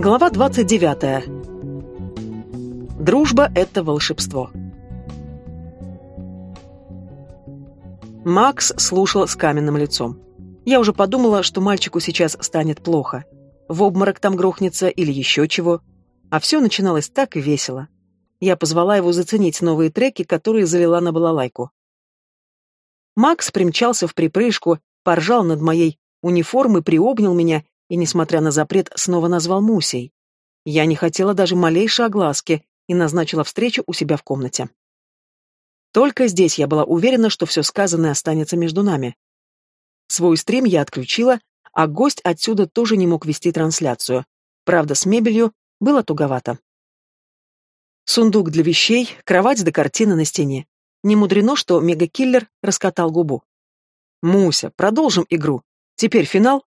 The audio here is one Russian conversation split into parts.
Глава 29. Дружба — это волшебство. Макс слушал с каменным лицом. Я уже подумала, что мальчику сейчас станет плохо. В обморок там грохнется или еще чего. А все начиналось так весело. Я позвала его заценить новые треки, которые залила на балалайку. Макс примчался в припрыжку, поржал над моей униформой, приобнял меня и, несмотря на запрет, снова назвал Мусей. Я не хотела даже малейшей огласки и назначила встречу у себя в комнате. Только здесь я была уверена, что все сказанное останется между нами. Свой стрим я отключила, а гость отсюда тоже не мог вести трансляцию. Правда, с мебелью было туговато. Сундук для вещей, кровать до картины на стене. Не мудрено, что мегакиллер раскатал губу. «Муся, продолжим игру. Теперь финал?»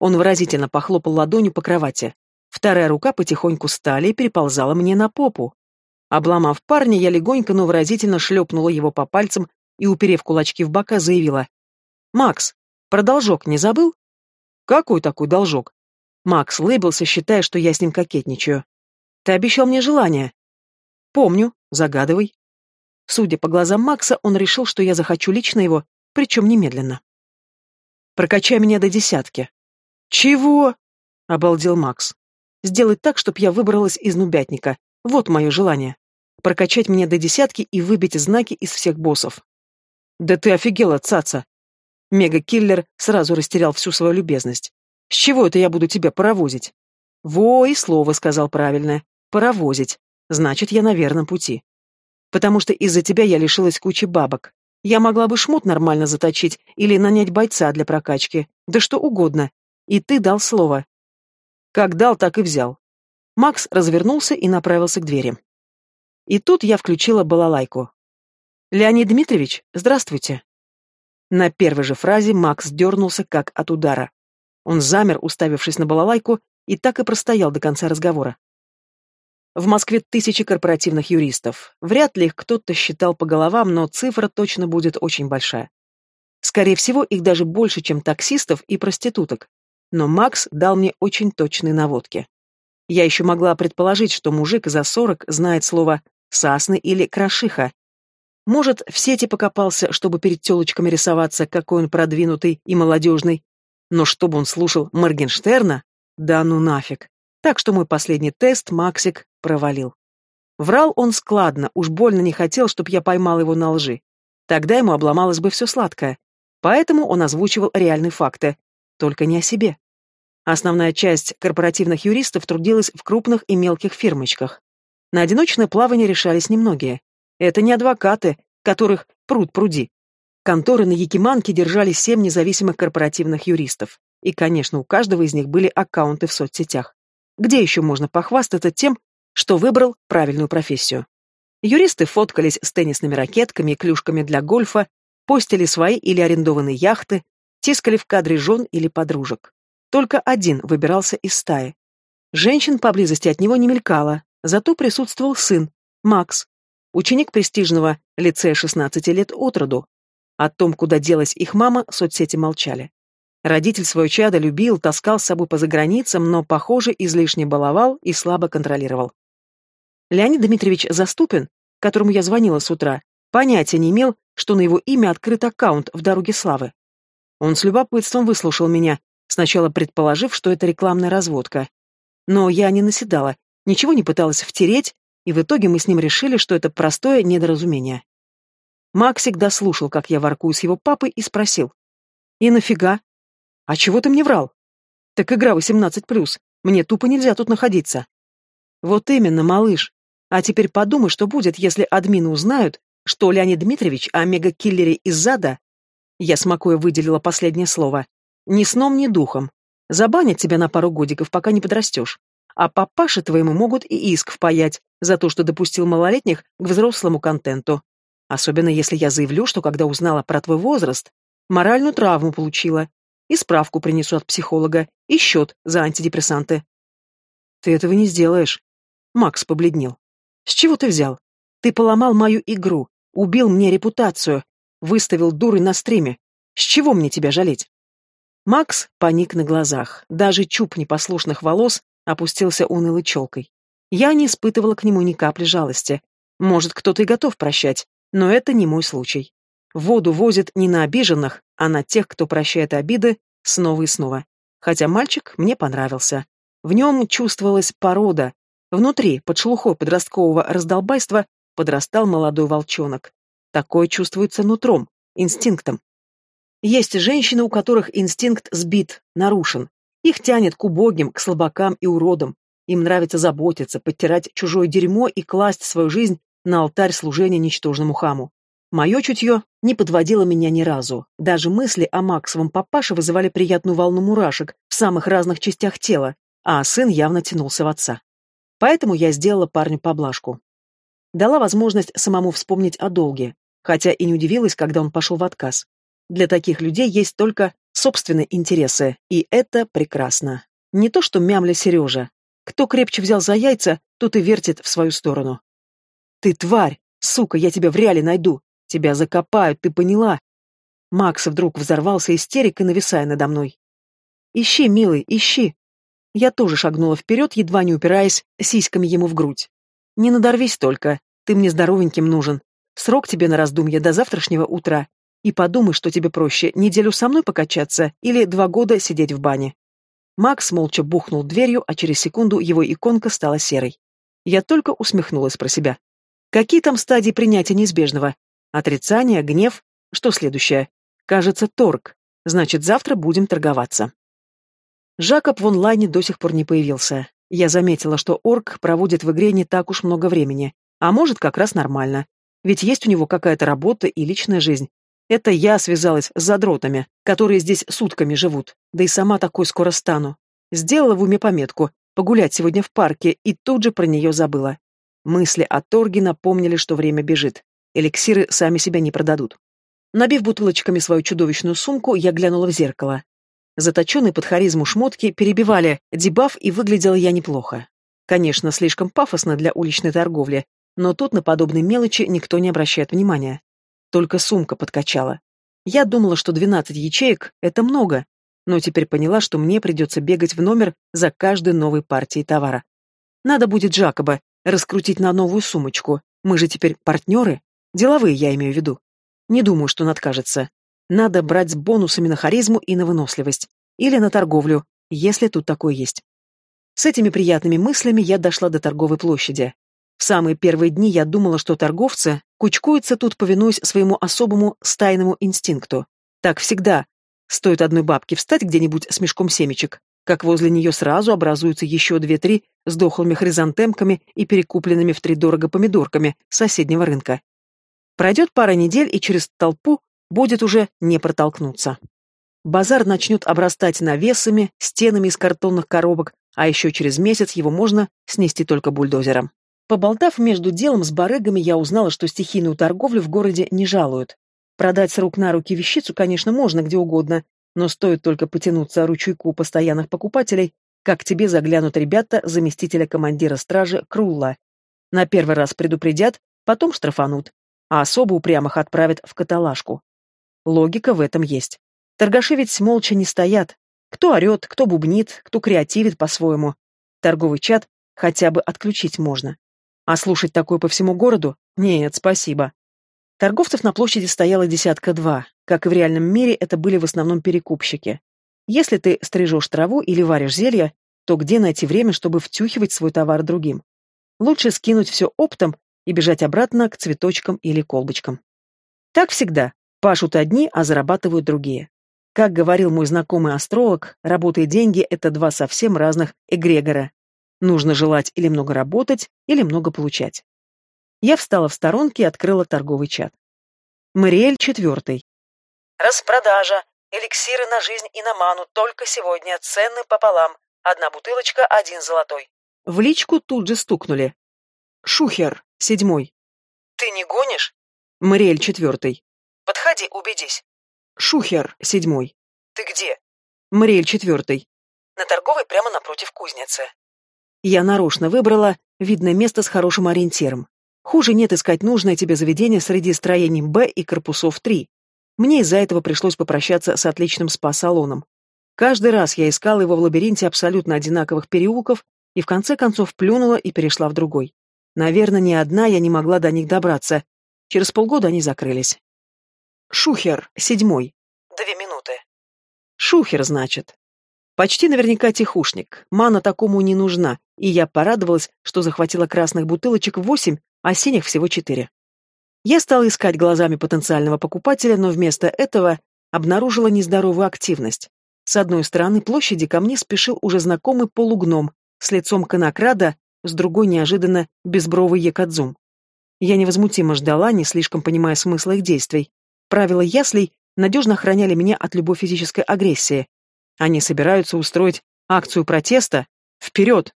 Он выразительно похлопал ладонью по кровати. Вторая рука потихоньку стали и переползала мне на попу. Обломав парня, я легонько, но выразительно шлепнула его по пальцам и, уперев кулачки в бока, заявила. «Макс, про должок не забыл?» «Какой такой должок?» Макс лыбился, считая, что я с ним кокетничаю. «Ты обещал мне желание». «Помню. Загадывай». Судя по глазам Макса, он решил, что я захочу лично его, причем немедленно. «Прокачай меня до десятки», «Чего?» — обалдел Макс. «Сделать так, чтобы я выбралась из нубятника. Вот мое желание. Прокачать меня до десятки и выбить знаки из всех боссов». «Да ты офигела, цаца!» Мега-киллер сразу растерял всю свою любезность. «С чего это я буду тебя паровозить?» «Во, и слово сказал правильное. Паровозить. Значит, я на верном пути. Потому что из-за тебя я лишилась кучи бабок. Я могла бы шмот нормально заточить или нанять бойца для прокачки. Да что угодно. И ты дал слово. Как дал, так и взял. Макс развернулся и направился к двери. И тут я включила балалайку. «Леонид Дмитриевич, здравствуйте». На первой же фразе Макс дернулся, как от удара. Он замер, уставившись на балалайку, и так и простоял до конца разговора. В Москве тысячи корпоративных юристов. Вряд ли их кто-то считал по головам, но цифра точно будет очень большая. Скорее всего, их даже больше, чем таксистов и проституток но Макс дал мне очень точные наводки. Я еще могла предположить, что мужик за сорок знает слово «сасны» или «крошиха». Может, в сети покопался, чтобы перед телочками рисоваться, какой он продвинутый и молодежный. Но чтобы он слушал Моргенштерна? Да ну нафиг. Так что мой последний тест Максик провалил. Врал он складно, уж больно не хотел, чтобы я поймал его на лжи. Тогда ему обломалось бы все сладкое. Поэтому он озвучивал реальные факты, только не о себе. Основная часть корпоративных юристов трудилась в крупных и мелких фирмочках. На одиночное плавание решались немногие. Это не адвокаты, которых пруд пруди. Конторы на Якиманке держали семь независимых корпоративных юристов. И, конечно, у каждого из них были аккаунты в соцсетях. Где еще можно похвастаться тем, что выбрал правильную профессию? Юристы фоткались с теннисными ракетками и клюшками для гольфа, постили свои или арендованные яхты, тискали в кадре жен или подружек. Только один выбирался из стаи. Женщин поблизости от него не мелькало, зато присутствовал сын, Макс, ученик престижного лицея 16 лет от роду. О том, куда делась их мама, соцсети молчали. Родитель свое чадо любил, таскал с собой по заграницам, но, похоже, излишне баловал и слабо контролировал. Леонид Дмитриевич Заступин, которому я звонила с утра, понятия не имел, что на его имя открыт аккаунт в «Дороге славы». Он с любопытством выслушал меня, сначала предположив, что это рекламная разводка. Но я не наседала, ничего не пыталась втереть, и в итоге мы с ним решили, что это простое недоразумение. Максик дослушал, как я воркую с его папой, и спросил. «И нафига? А чего ты мне врал?» «Так игра 18+, мне тупо нельзя тут находиться». «Вот именно, малыш. А теперь подумай, что будет, если админы узнают, что Леонид Дмитриевич о мегакиллере из зада я смакуя выделила последнее слово. Ни сном, ни духом. Забанят тебя на пару годиков, пока не подрастешь. А папаше твоему могут и иск впаять за то, что допустил малолетних к взрослому контенту. Особенно если я заявлю, что когда узнала про твой возраст, моральную травму получила, и справку принесу от психолога, и счет за антидепрессанты. Ты этого не сделаешь. Макс побледнел. С чего ты взял? Ты поломал мою игру, убил мне репутацию, Выставил дуры на стриме. С чего мне тебя жалеть? Макс паник на глазах. Даже чуб непослушных волос опустился унылой челкой. Я не испытывала к нему ни капли жалости. Может, кто-то и готов прощать, но это не мой случай. Воду возят не на обиженных, а на тех, кто прощает обиды снова и снова. Хотя мальчик мне понравился. В нем чувствовалась порода. Внутри, под шелухой подросткового раздолбайства, подрастал молодой волчонок. Такое чувствуется нутром, инстинктом. Есть женщины, у которых инстинкт сбит, нарушен. Их тянет к убогим, к слабакам и уродам. Им нравится заботиться, подтирать чужое дерьмо и класть свою жизнь на алтарь служения ничтожному хаму. Мое чутье не подводило меня ни разу. Даже мысли о Максовом папаше вызывали приятную волну мурашек в самых разных частях тела, а сын явно тянулся в отца. Поэтому я сделала парню поблажку. Дала возможность самому вспомнить о долге, хотя и не удивилась, когда он пошел в отказ. Для таких людей есть только собственные интересы, и это прекрасно. Не то что мямля Сережа. Кто крепче взял за яйца, тот и вертит в свою сторону. «Ты тварь! Сука, я тебя в реале найду! Тебя закопают, ты поняла?» Макс вдруг взорвался истерикой, нависая надо мной. «Ищи, милый, ищи!» Я тоже шагнула вперед, едва не упираясь сиськами ему в грудь. «Не надорвись только, ты мне здоровеньким нужен. Срок тебе на раздумье до завтрашнего утра. И подумай, что тебе проще, неделю со мной покачаться или два года сидеть в бане». Макс молча бухнул дверью, а через секунду его иконка стала серой. Я только усмехнулась про себя. Какие там стадии принятия неизбежного? Отрицание, гнев? Что следующее? Кажется, торг. Значит, завтра будем торговаться. Жакоб в онлайне до сих пор не появился. Я заметила, что орк проводит в игре не так уж много времени. А может, как раз нормально. Ведь есть у него какая-то работа и личная жизнь. Это я связалась с задротами, которые здесь сутками живут. Да и сама такой скоро стану. Сделала в уме пометку «погулять сегодня в парке» и тут же про нее забыла. Мысли о торге напомнили, что время бежит. Эликсиры сами себя не продадут. Набив бутылочками свою чудовищную сумку, я глянула в зеркало. Заточенные под харизму шмотки перебивали дебаф, и выглядела я неплохо. Конечно, слишком пафосно для уличной торговли, но тут на подобные мелочи никто не обращает внимания. Только сумка подкачала. Я думала, что 12 ячеек — это много, но теперь поняла, что мне придется бегать в номер за каждой новой партией товара. Надо будет Джакоба раскрутить на новую сумочку. Мы же теперь партнеры. Деловые, я имею в виду. Не думаю, что он откажется. Надо брать с бонусами на харизму и на выносливость. Или на торговлю, если тут такое есть. С этими приятными мыслями я дошла до торговой площади. В самые первые дни я думала, что торговцы кучкуются тут, повинуясь своему особому стайному инстинкту. Так всегда. Стоит одной бабке встать где-нибудь с мешком семечек, как возле нее сразу образуются еще две-три с дохлыми хризантемками и перекупленными втридорого помидорками соседнего рынка. Пройдет пара недель, и через толпу будет уже не протолкнуться. Базар начнет обрастать навесами, стенами из картонных коробок, а еще через месяц его можно снести только бульдозером. Поболтав между делом с барыгами, я узнала, что стихийную торговлю в городе не жалуют. Продать с рук на руки вещицу, конечно, можно где угодно, но стоит только потянуться ручейку постоянных покупателей, как к тебе заглянут ребята заместителя командира стражи Крулла. На первый раз предупредят, потом штрафанут, а особо упрямых отправят в каталажку. Логика в этом есть. Торгаши ведь молча не стоят. Кто орет, кто бубнит, кто креативит по-своему. Торговый чат хотя бы отключить можно. А слушать такое по всему городу? Нет, спасибо. Торговцев на площади стояло десятка два. Как и в реальном мире, это были в основном перекупщики. Если ты стрижешь траву или варишь зелья, то где найти время, чтобы втюхивать свой товар другим? Лучше скинуть все оптом и бежать обратно к цветочкам или колбочкам. Так всегда. Пашут одни, а зарабатывают другие. Как говорил мой знакомый астролог, работа и деньги – это два совсем разных эгрегора. Нужно желать или много работать, или много получать. Я встала в сторонке и открыла торговый чат. Мариэль четвертый. Распродажа. Эликсиры на жизнь и на ману только сегодня. Цены пополам. Одна бутылочка, один золотой. В личку тут же стукнули. Шухер, седьмой. Ты не гонишь? Мариэль четвертый. Подходи, убедись. Шухер, седьмой. Ты где? Мариэль четвертый. На торговой прямо напротив кузницы. Я нарочно выбрала видное место с хорошим ориентиром. Хуже нет искать нужное тебе заведение среди строений Б и корпусов 3. Мне из-за этого пришлось попрощаться с отличным спа-салоном. Каждый раз я искала его в лабиринте абсолютно одинаковых переулков, и в конце концов плюнула и перешла в другой. Наверное, ни одна я не могла до них добраться. Через полгода они закрылись. Шухер, седьмой. Две минуты. Шухер, значит. Почти наверняка тихушник. Мана такому не нужна, и я порадовалась, что захватила красных бутылочек восемь, а синих всего четыре. Я стала искать глазами потенциального покупателя, но вместо этого обнаружила нездоровую активность. С одной стороны площади ко мне спешил уже знакомый полугном с лицом конокрада, с другой неожиданно безбровый Якадзум. Я невозмутимо ждала, не слишком понимая смысла их действий. Правила яслей надежно охраняли меня от любой физической агрессии. Они собираются устроить акцию протеста? Вперед!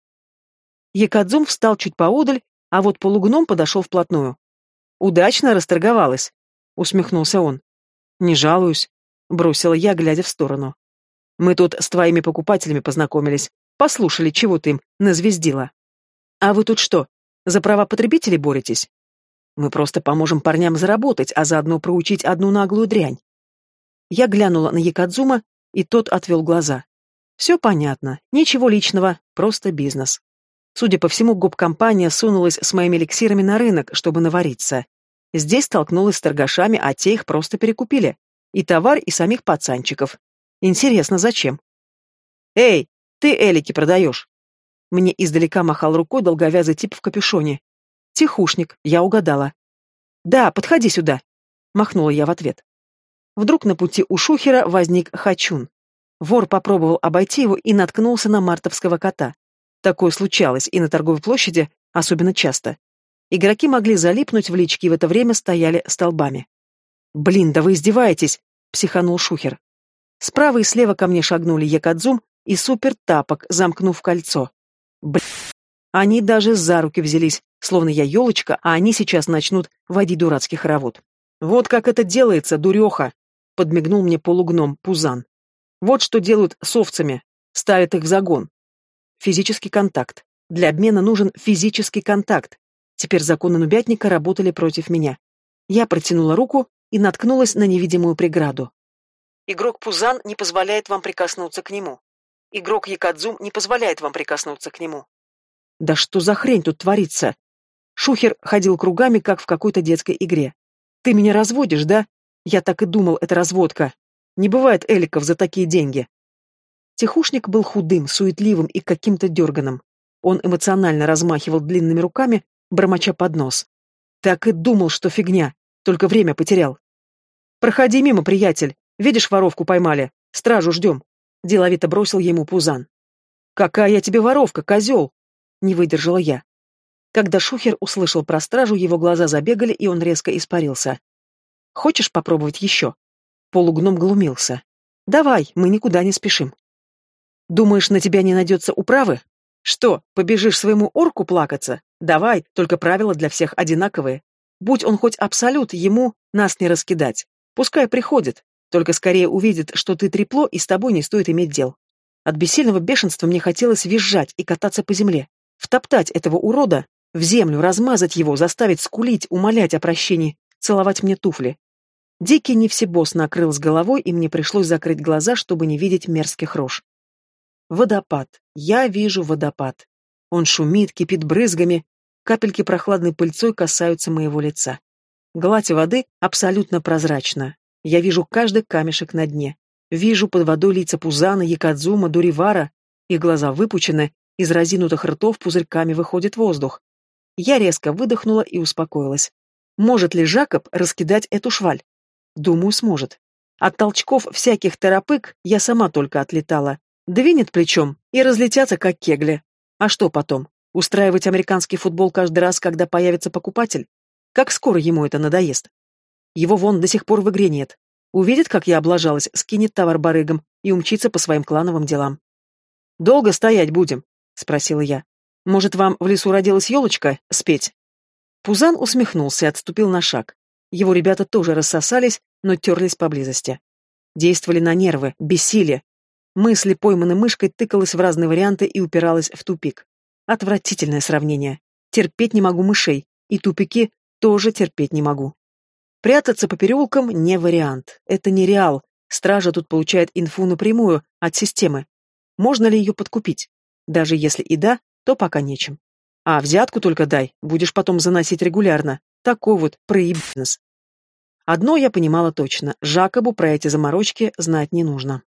Якадзум встал чуть поодаль, а вот полугном подошел вплотную. «Удачно расторговалась», — усмехнулся он. «Не жалуюсь», — бросила я, глядя в сторону. «Мы тут с твоими покупателями познакомились, послушали, чего ты им назвездила». А вы тут что, за права потребителей боретесь? Мы просто поможем парням заработать, а заодно проучить одну наглую дрянь. Я глянула на Якадзума, и тот отвел глаза. Все понятно, ничего личного, просто бизнес. Судя по всему, гоп-компания сунулась с моими эликсирами на рынок, чтобы навариться. Здесь столкнулась с торгашами, а те их просто перекупили. И товар, и самих пацанчиков. Интересно, зачем? «Эй, ты элики продаешь?» Мне издалека махал рукой долговязый тип в капюшоне. «Тихушник, я угадала». «Да, подходи сюда», — махнула я в ответ. Вдруг на пути у Шухера возник Хачун. Вор попробовал обойти его и наткнулся на мартовского кота. Такое случалось и на торговой площади особенно часто. Игроки могли залипнуть в личке и в это время стояли столбами. «Блин, да вы издеваетесь!» — психанул Шухер. Справа и слева ко мне шагнули Якадзум и Супер Тапок, замкнув кольцо. Б... Они даже за руки взялись, словно я елочка, а они сейчас начнут водить дурацкий хоровод. Вот как это делается, дуреха! Подмигнул мне полугном Пузан. Вот что делают с овцами. Ставят их в загон. Физический контакт. Для обмена нужен физический контакт. Теперь законы нубятника работали против меня. Я протянула руку и наткнулась на невидимую преграду. Игрок Пузан не позволяет вам прикоснуться к нему. Игрок Якадзум не позволяет вам прикоснуться к нему. Да что за хрень тут творится? Шухер ходил кругами, как в какой-то детской игре. Ты меня разводишь, да? Я так и думал, это разводка. Не бывает эликов за такие деньги. Тихушник был худым, суетливым и каким-то дерганым. Он эмоционально размахивал длинными руками, бормоча под нос. Так и думал, что фигня, только время потерял. «Проходи мимо, приятель. Видишь, воровку поймали. Стражу ждем. Деловито бросил ему Пузан. «Какая я тебе воровка, козел!» Не выдержала я. Когда Шухер услышал про стражу, его глаза забегали, и он резко испарился. «Хочешь попробовать еще?» Полугном глумился. «Давай, мы никуда не спешим». «Думаешь, на тебя не найдется управы? Что, побежишь своему орку плакаться? Давай, только правила для всех одинаковые. Будь он хоть абсолют, ему нас не раскидать. Пускай приходит. Только скорее увидит, что ты трепло, и с тобой не стоит иметь дел. От бессильного бешенства мне хотелось визжать и кататься по земле, втоптать этого урода в землю, размазать его, заставить скулить, умолять о прощении, целовать мне туфли. Дикий не всебос накрыл с головой, и мне пришлось закрыть глаза, чтобы не видеть мерзких рож. Водопад. Я вижу водопад. Он шумит, кипит брызгами, капельки прохладной пыльцой касаются моего лица. Гладь воды абсолютно прозрачна. Я вижу каждый камешек на дне. Вижу под водой лица Пузана, Якадзума, Дуривара. Их глаза выпучены, из разинутых ртов пузырьками выходит воздух. Я резко выдохнула и успокоилась. Может ли Жакоб раскидать эту шваль? Думаю, сможет. От толчков всяких торопык я сама только отлетала. Двинет плечом и разлетятся, как кегли. А что потом? Устраивать американский футбол каждый раз, когда появится покупатель? Как скоро ему это надоест? Его вон до сих пор в игре нет. Увидит, как я облажалась, скинет товар барыгам и умчится по своим клановым делам. «Долго стоять будем?» — спросила я. «Может, вам в лесу родилась елочка? Спеть?» Пузан усмехнулся и отступил на шаг. Его ребята тоже рассосались, но терлись поблизости. Действовали на нервы, бессилие. Мысли, пойманной мышкой, тыкалась в разные варианты и упиралась в тупик. Отвратительное сравнение. Терпеть не могу мышей, и тупики тоже терпеть не могу. Прятаться по переулкам не вариант. Это не реал. Стража тут получает инфу напрямую, от системы. Можно ли ее подкупить? Даже если и да, то пока нечем. А взятку только дай, будешь потом заносить регулярно. Такой вот проеб-бизнес. Одно я понимала точно, Жакобу про эти заморочки знать не нужно.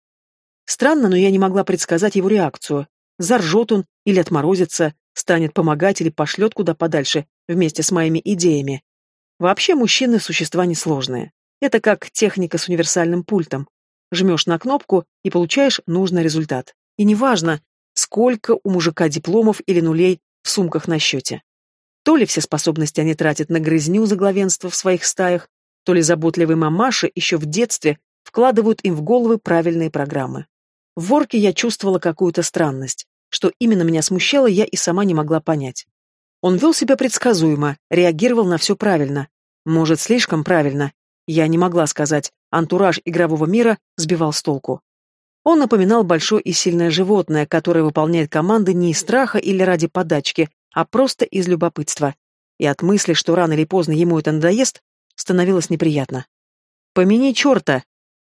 Странно, но я не могла предсказать его реакцию. Заржет он или отморозится, станет помогать или пошлет куда подальше вместе с моими идеями. Вообще мужчины – существа несложные. Это как техника с универсальным пультом. Жмешь на кнопку и получаешь нужный результат. И неважно, сколько у мужика дипломов или нулей в сумках на счете. То ли все способности они тратят на грызню за главенство в своих стаях, то ли заботливые мамаши еще в детстве вкладывают им в головы правильные программы. В ворке я чувствовала какую-то странность. Что именно меня смущало, я и сама не могла понять. Он вел себя предсказуемо, реагировал на все правильно. Может, слишком правильно. Я не могла сказать. Антураж игрового мира сбивал с толку. Он напоминал большое и сильное животное, которое выполняет команды не из страха или ради подачки, а просто из любопытства. И от мысли, что рано или поздно ему это надоест, становилось неприятно. «Помяни черта!»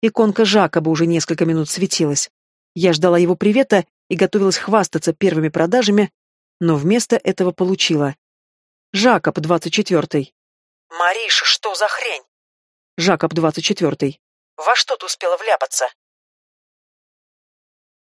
Иконка Жакоба уже несколько минут светилась. Я ждала его привета и готовилась хвастаться первыми продажами, но вместо этого получила. Жакоб, двадцать четвертый. «Мариша, что за хрень?» Жакоб, двадцать четвертый. «Во что ты успела вляпаться?»